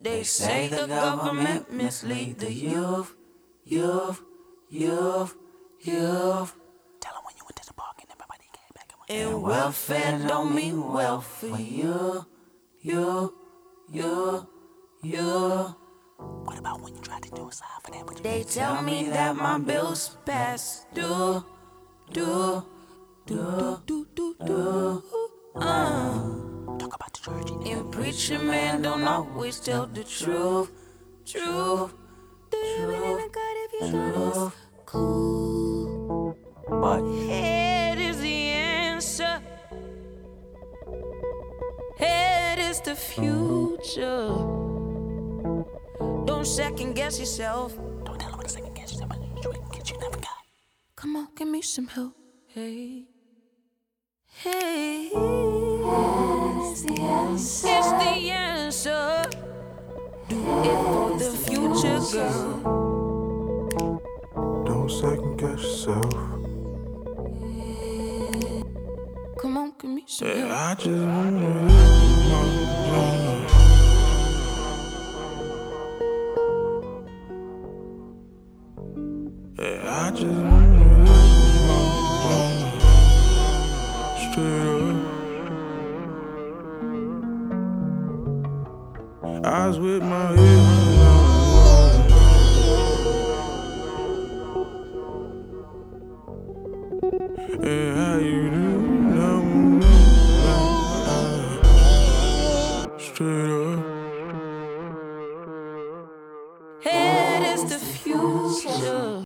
They say the government mislead the youth, youth, youth, youth. Tell them when you went to the park and everybody came back and went. And welfare don't mean well for you, you, you, you. What about when you tried to do a sign for that? But you They tell me that my bills past due, do, do, do, and And man don't always tell the truth, truth, truth, truth. Cool. But Head is the answer. Head is the future. Don't second guess yourself. don't tell them to second guess yourself. You you never got. Come on, give me some help. Hey. Hey. It's the answer. The answer. Do it future, girl. Don't second guess yourself. Come on, give me some help. I just wanna live my life. Yeah, I just wanna Eyes with my head. And how you do Straight up. Head is the future.